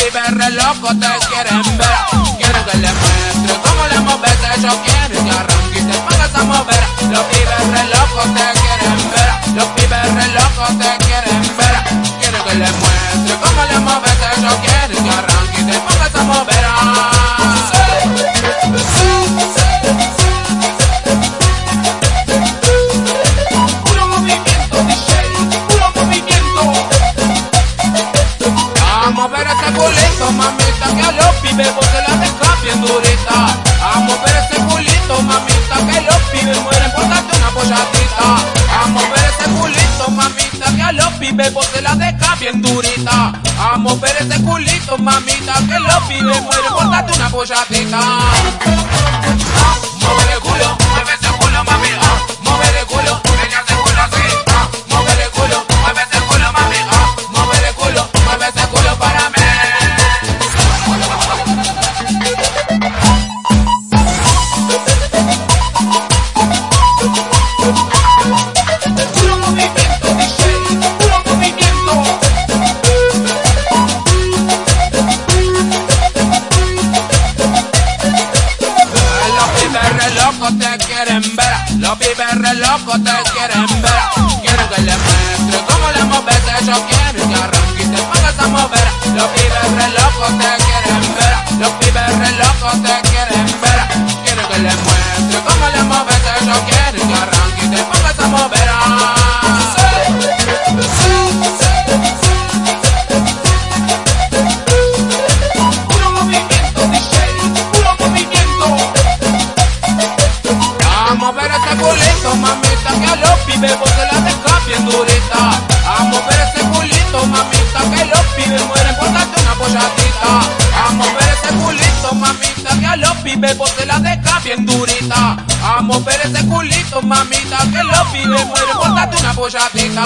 pibes re locos te quieren ver. Quieren que les muestre cómo le mueves, ellos quieren que arranque y te pongas a mover. Los pibes re locos te quieren ver, los pibes re locos te quieren ver. Quieren que les muestre cómo le mueves, ellos quieren que arranque y te pongas a mover. Puro culito, mamita, que a los pibes vos se la dejas bien durita. A ver ese culito, mamita, que los pibes mueren por darte una pollatita. A ver ese culito, mamita, que a los pibes vos se la dejas bien durita. A ver ese culito, mamita, que los pibes mueren por darte una pollatita. Quieren ver, los pibes re locos te quieren ver. Quieren que les muestre cómo le mueves, ellos a ver ese culito, mamita, que a los pibes vos se la dejas bien durita. A ver ese culito, mamita, que los pibes mueren por darte una pollatita. Vamos a ver ese culito, mamita, que a los pibes vos se la dejas bien durita. A ver ese culito, mamita, que los pibes mueren por darte una pollatita.